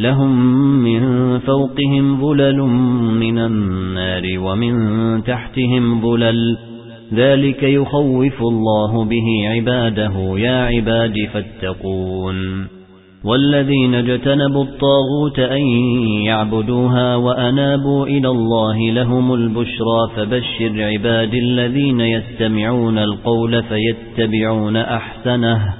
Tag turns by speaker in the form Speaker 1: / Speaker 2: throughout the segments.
Speaker 1: لهم من فوقهم ظلل من النار ومن تحتهم ظلل. ذلك يخوف الله به عباده. يا عباد فاتقون. والذين جتنبوا الطاغوت أن يعبدوها وأنابوا إلى الله لهم البشرى فبشر عباد الذين يستمعون القول فيتبعون أحسنه.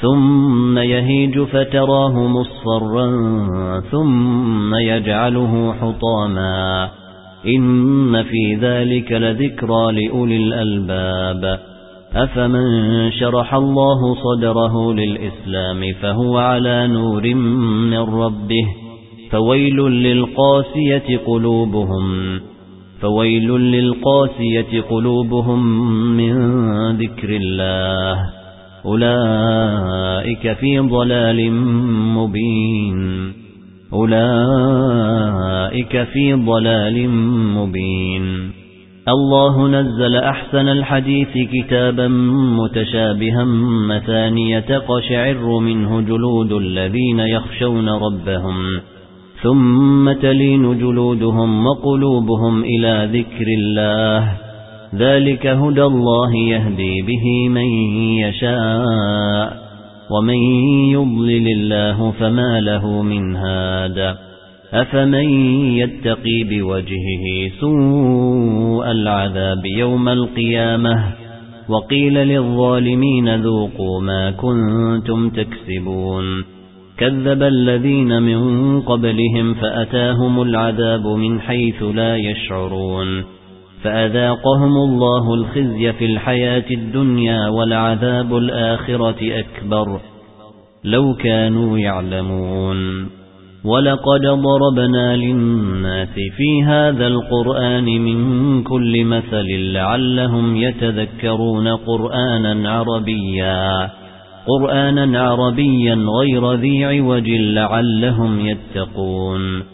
Speaker 1: ثم يهيج فتراه مصفرا ثم يجعله حطاما. إن في ذلك لذكرى لأولي الألباب. أفمن شرح الله صدره للإسلام فهو على نور من ربه. فويل للقاسية قلوبهم. فويل للقاسية قلوبهم من ذكر الله. أولئك في ضلال مبين. أولئك في ضلال مبين. الله نزل أحسن الحديث كتابا متشابها مثانية قشعر منه جلود الذين يخشون ربهم ثم تلين جلودهم وقلوبهم إلى ذكر الله. ذلك هدى الله يهدي به من يشاء ومن يضلل الله فما له من هاد. أفمن يتقي بوجهه سوء العذاب يوم القيامة؟ وقيل للظالمين ذوقوا ما كنتم تكسبون. كذب الذين من قبلهم فأتاهم العذاب من حيث لا يشعرون. فأذاقهم الله الخزي في الحياة الدنيا والعذاب الآخرة أكبر. لو كانوا يعلمون. ولقد ضربنا للناس في هذا القرآن من كل مثل لعلهم يتذكرون قرآنا عربيا. قرآنا عربيا غير ذي عوج لعلهم يتقون.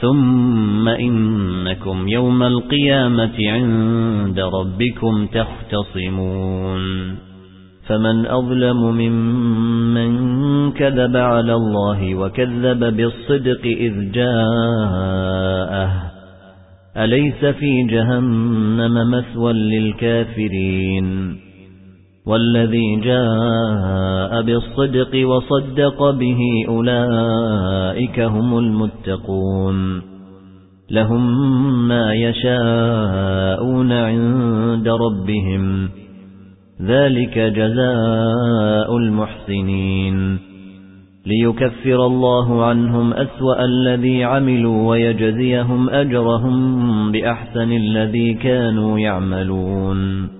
Speaker 1: ثُمَّ إِنَّكُمْ يَوْمَ الْقِيَامَةِ عِندَ رَبِّكُمْ تَخْتَصِمُونَ. فَمَنْ أَظْلَمُ مِمَّنْ كَذَبَ عَلَى اللَّهِ وَكَذَّبَ بِالصِّدْقِ إِذْ جَاءَهُ. أَلَيْسَ فِي جَهَنَّمَ مَثْوًى لِلْكَافِرِينَ؟ وَالَّذِي جَاءَ بِالصِّدْقِ وَصَدَّقَ بِهِ أُولَئِكَ هُمُ الْمُتَّقُونَ. لَهُم مَّا يَشَاءُونَ عِندَ رَبِّهِمْ. ذَلِكَ جَزَاءُ الْمُحْسِنِينَ. لِيُكَفِّرَ اللَّهُ عَنْهُمْ أَسْوَأَ الَّذِي عَمِلُوا وَيَجْزِيَهُمْ أَجْرَهُم بِأَحْسَنِ الَّذِي كَانُوا يَعْمَلُونَ.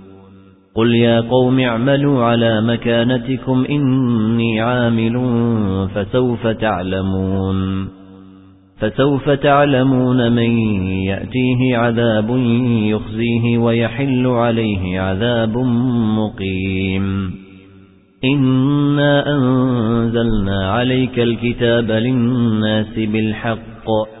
Speaker 1: قُلْ يَا قَوْمِ اعْمَلُوا عَلَى مَكَانَتِكُمْ إِنِّي عَامِلٌ فَسَوْفَ تَعْلَمُونَ فَسَوْفَ تَعْلَمُونَ مَن يَأْتِيهِ عَذَابٌ يُخْزِيهِ وَيَحِلُّ عَلَيْهِ عَذَابٌ مُقِيمٌ إنا أنزلنا عليك الكتاب للناس بالحق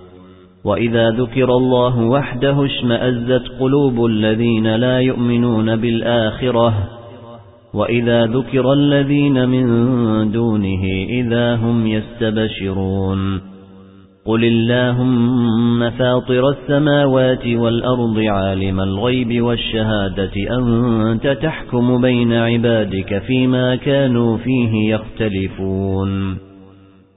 Speaker 1: وإذا ذكر الله وحده اشمأزت قلوب الذين لا يؤمنون بالآخرة وإذا ذكر الذين من دونه إذا هم يستبشرون قل اللهم فاطر السماوات والأرض عالم الغيب والشهادة أنت تحكم بين عبادك فيما كانوا فيه يختلفون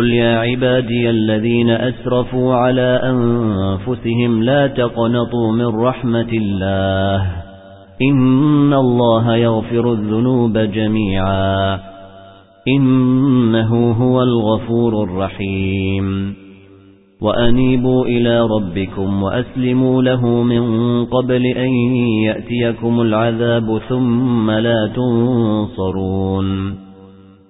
Speaker 1: قل يا عبادي الذين أسرفوا على أنفسهم لا تقنطوا من رحمة الله إن الله يغفر الذنوب جميعا إنه هو الغفور الرحيم وأنيبوا إلى ربكم وأسلموا له من قبل أن يأتيكم العذاب ثم لا تنصرون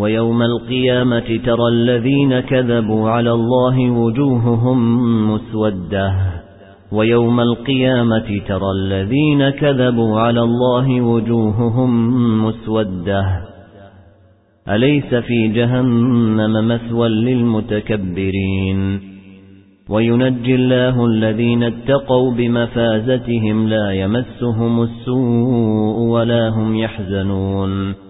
Speaker 1: ويوم القيامة ترى الذين كذبوا على الله وجوههم مسودة. ويوم القيامة ترى الذين كذبوا على الله وجوههم مسودة. أليس في جهنم مثوى للمتكبرين؟ وينجي الله الذين اتقوا بمفازتهم لا يمسهم السوء ولا هم يحزنون.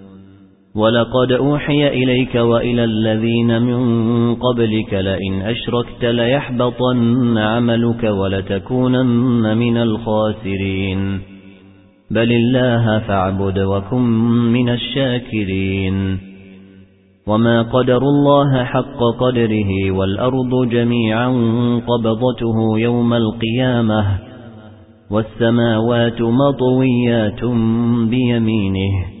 Speaker 1: ولقد أوحي إليك وإلى الذين من قبلك لئن أشركت ليحبطن عملك ولتكونن من الخاسرين. بل الله فاعبد وكن من الشاكرين. وما قدر الله حق قدره والأرض جميعا قبضته يوم القيامة والسماوات مطويات بيمينه.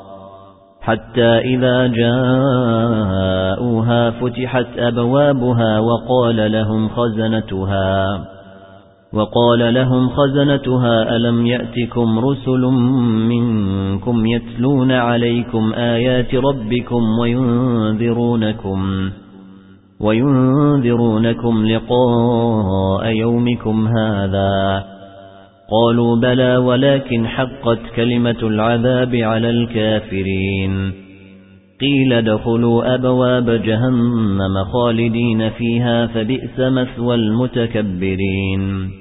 Speaker 1: حتى إذا جاءوها فتحت أبوابها وقال لهم خزنتها وقال لهم خزنتها ألم يأتكم رسل منكم يتلون عليكم آيات ربكم وينذرونكم وينذرونكم لقاء يومكم هذا؟ قالوا بلى ولكن حقت كلمة العذاب على الكافرين. قيل دخلوا أبواب جهنم خالدين فيها فبئس مثوى المتكبرين.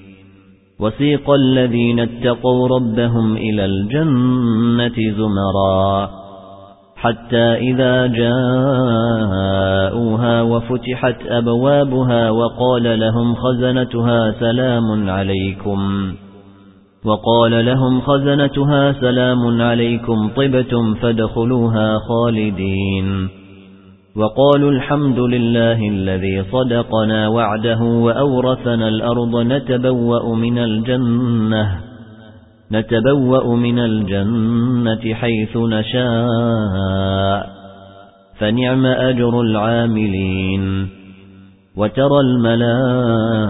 Speaker 1: وسيق الذين اتقوا ربهم إلى الجنة زمرا. حتى إذا جاءوها وفتحت أبوابها وقال لهم خزنتها سلام عليكم. وقال لهم خزنتها سلام عليكم طبتم فدخلوها خالدين. وقالوا الحمد لله الذي صدقنا وعده وأورثنا الأرض نتبوأ من الجنة نتبوأ من الجنة حيث نشاء فنعم أجر العاملين. وترى الملائكة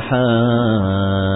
Speaker 1: حاملين